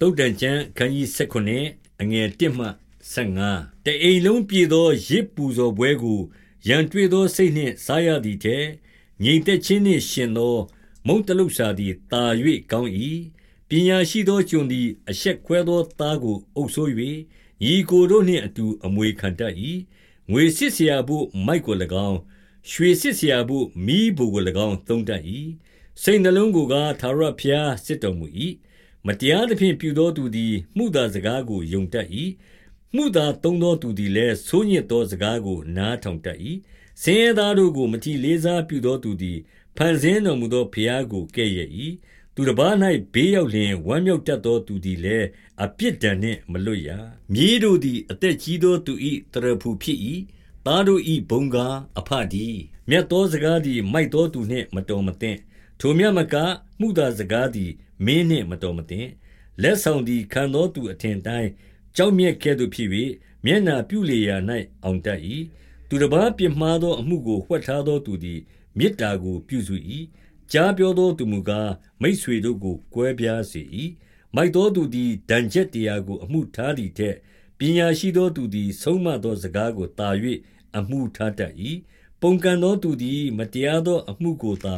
တုတ်တန်ကျန်ခန်းကြီး19အငယ်1မှ15တအိမ်လုံးပြည်သောရစ်ပူဇော်ပွဲကိုရန်တွေ့သောစိတ်နှင့်စားရသည်ထဲငြိမ်သက်ခြင်းနှင့်ရှင်သော မုန်တလုရှာသည်တာ၍ကောင်း၏ပညာရှိသောကျွန်သည်အဆက်ခွဲသောသားကိုအုပ်ဆိုး၍ညီကိုတို့နှင့်အတူအမွေခံတတ်၏ငွေစစ်ဆရာဖို့မိုက်ကို၎င်းရွှေစစ်ဆရာဖို့မိဘူကို၎င်းသုံးတတ်၏စိတ်နှလုံးကိုကသာရဖျားစစ်တော်မူ၏ မတရားသဖြင့်ပြုသောသူသည်မှုသာစကားကိုယုံတတ်၏မှုသာသုံးသောသူသည်လည်းဆိုးညစ်သောစကားကို နားထောင်တတ်၏ဆင်းရဲသားတို့ကိုမတိလေးစားပြုသောသူသည်ဖန်ဆင်းတော်မူသောဖျားကိုကဲ့ရဲ့၏သူတစ်ပါး၌ဘေးရောက်လျင်ဝမ်းမြောက်တတ်သောသူသည်လည်းအပြစ်ဒဏ်နှင့်မလွတ်ရမြေးတို့သည်အသက်ကြီးသောသူ၏တရဖူဖြစ်၏သားတို့၏ဘုံကားအဖဒီမြတ်သောစကားသည်မိုက်သောသူနှင့်မတော်မသင့်ထိုမြတ်မကမှုသာစကားသည် မင်းနှင့်မတော်မသင့်လက်ဆောင်သည်ခံသောသူအထင်တိုင်းကြောက်မြက်ကဲ့သို့ဖြစ်၍မျက်နာပြုလေရာ၌အောင်တတ်၏သူတစ်ပါးပြမှားသောအမှုကိုဝှက်ထားသောသူသည်မေတ္တာကိုပြုစု၏ကြားပြောသောသူမူကားမိษွေတို့ကိုကွဲပြားစေ၏မိုက်သောသူသည်ဒဏ်ချက်တရားကိုအမှုထားသည်ထက်ပညာရှိသောသူသည် ဆုံးမသောစကားကိုတာ၍အမှုထားတတ်၏ပုန်ကန်သောသူသည် မတရားသောအမှုကိုသာ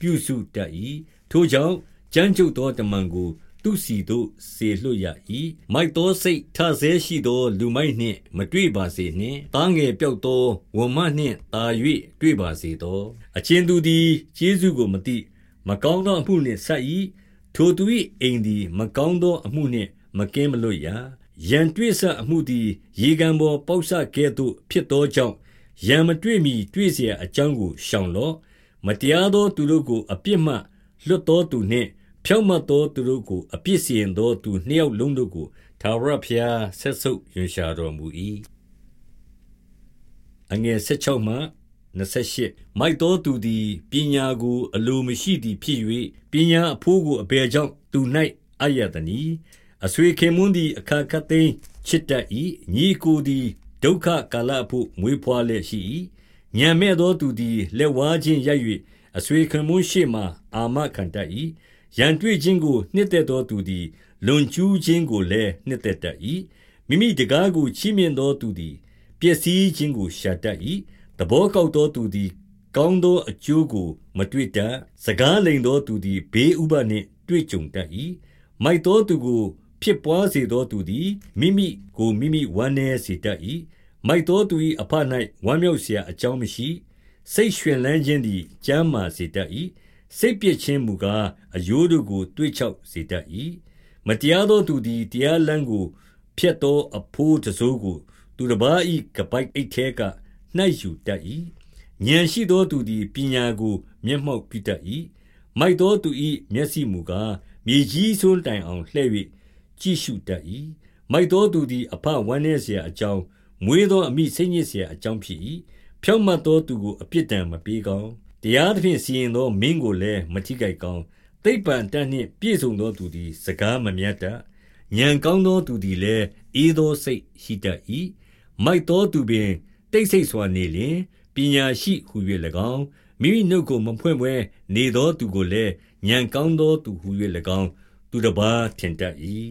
ပြုစုတတ်၏ထိုကြောင့် ကြမ်းကြုတ်သောတမန်ကိုသူစီတို့စေလွှတ်ရ၏မိုက်သောစိတ်ထဆဲရှိသောလူမိုက်နှင့်မတွေ့ပါစေနှင့်တားငယ်ပြောက်သောဝမနှင့်တာ၍တွေ့ပါစေသောအချင်းသူသည်ကျေးဇူးကိုမသိမကောင်းသောအမှုနှင့်ဆက်၏ထိုသူ၏အိမ်သည်မကောင်းသောအမှုနှင့်မကင်းမလွတ်ရရန်တွေ့ဆအမှုသည်ရေကံပေါ်ပေါက်ဆကဲ့သို့ဖြစ်သောကြောင့်ရန်မတွေ့မီတွေ့เสียအကြောင်းကိုရှောင်လော့မတရားသောသူတို့ကိုအပြစ်မှလွတ်သောသူနှင့် ဖြောင့်မတ်သောသူတို့ကို အပြစ်စီရင်သောသူနှစ်ယောက်လုံးတို့ကို ထာဝရဘုရားဆက်ဆုပ်ရွံရှာတော်မူ၏အငယ်16မှ28မိုက်သောသူသည် ပညာကို အလိုမရှိသည်ဖြစ်၍ပညာအဖိုးကို အဘယ်ကြောင့် သူ၌အယတနီအဆွေခင်မွန်းသည် အခါခတ်သိမ်းချစ်တတ်၏ညီကိုသည် ဒုက္ခကာလအဖို့ မွေးဖွားလျက်ရှိ၏ညံမဲ့သောသူသည် လက်ဝါးချင်းရိုက်၍အဆွေခင်မွန်းရှိမှအာမခံတတ်၏ ရန်တွေ့ခြင်းကိုနှစ်သက်သောသူသည်လွန်ကျူးခြင်းကိုလည်းနှစ်သက်တတ်၏မိမိတကားကိုချီးမြှင့်သောသူသည်ပျက်စီးခြင်းကိုရှာတတ်၏သဘောကောက်သောသူသည်ကောင်းသောအကျိုးကိုမတွေ့တတ်စကားလိန်သောသူသည်ဘေးဥပနှင့်တွေ့ကြုံတတ်၏မိုက်သောသူကိုဖြစ်ပွားစေသောသူသည်မိမိကိုမိမိဝမ်းနည်းစေတတ်၏မိုက်သောသူ၏အဖ၌ဝမ်းမြောက်เสียအကြောင်းမရှိစိတ်ရွှင်လန်းခြင်းသည်ကျမ်းမာစေတတ်၏ စိတ်ပြည့်ခြင်းမူကားအယိုးတို့ကိုတွေးချောက်စေတတ်၏မတရားသောသူသည်တရားလမ်းကိုဖျက်သောအဖိုးတစိုးကိုသူတစ်ပါး၏ကပိုက်အိတ်ထဲကနှိုက်ယူတတ်၏ဉာဏ်ရှိသောသူသည်ပညာကိုမျက်မှောက်ပြုတတ်၏မိုက်သောသူ၏မျက်စိမူကားမြေကြီးစွန်းတိုင်အောင်လှဲ့၍ကြည့်ရှုတတ်၏မိုက်သောသူသည်အဖဝမ်းနည်းเสียအကြောင်းမွေးသောအမိစိတ်ညစ်เสียအကြောင်းဖြစ်၏ဖြောင့်မတ်သောသူကိုအပြစ်ဒဏ်မပေးကောင်း တရားသဖြင့်စီရင်သောမင်းကိုလည်းမထိခိုက်ကောင်းသိပ္ပံတတ်နှင့်ပြည့်စုံသောသူသည် စကားမမြတ်တတ်ဉာဏ်ကောင်းသောသူသည်လည်းအေးသောစိတ်ရှိတတ်၏မိုက်သောသူပင်တိတ်ဆိတ်စွာနေလျင်ပညာရှိဟု၍၎င်းမိမိနှုတ်ကိုမဖွင့်ပွဲနေသောသူကိုလည်းဉာဏ်ကောင်းသောသူဟု၍၎င်းသူတစ်ပါးထင်တတ်၏